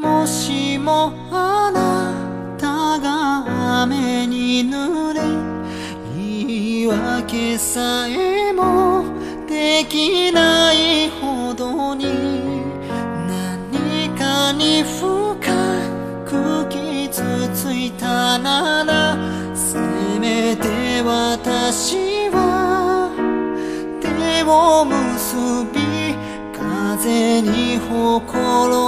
もしもあなたが雨に濡れ言い訳さえもできないほどに何かに深く傷ついたならせめて私は手を結び風にほころぶ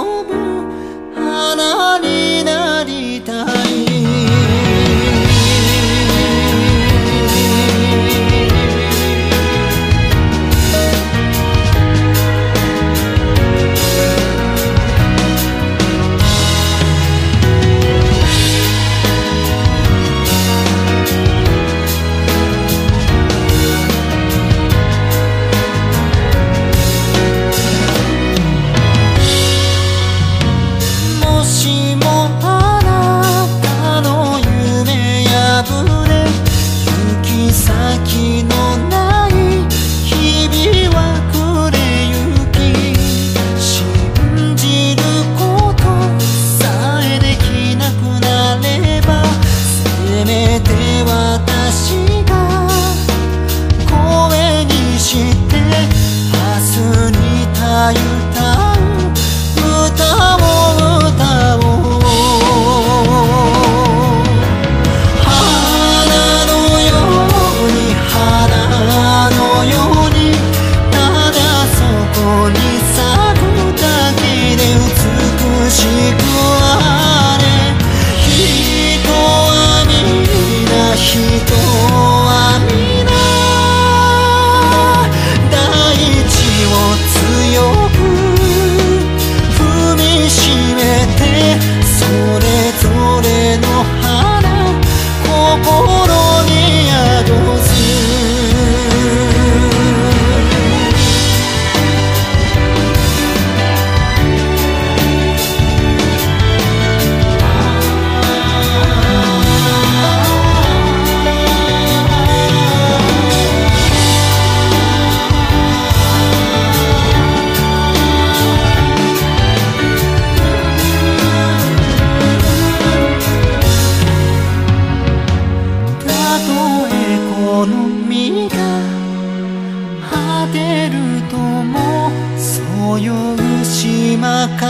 そよぐ島風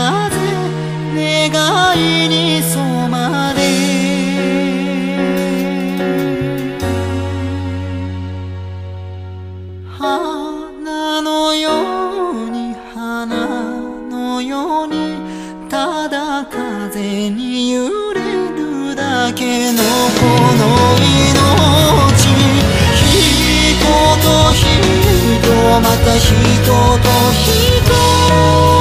願いに染まれ。花のように花のようにただ風に揺れるだけのこの命。人と人また人と人 Oh.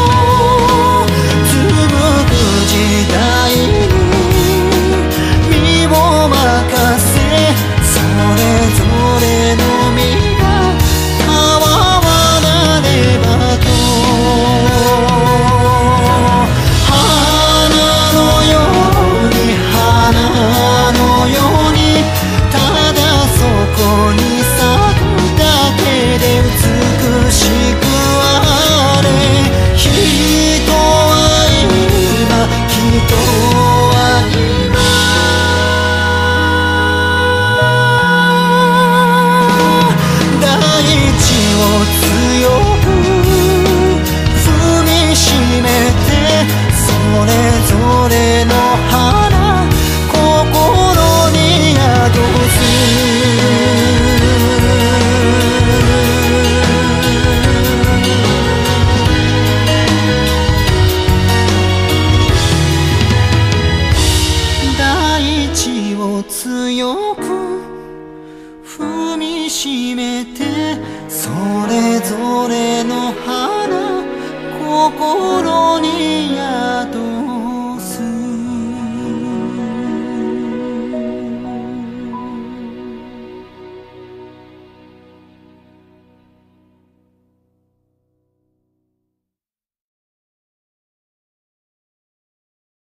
強く踏みしめてそれぞれの花心に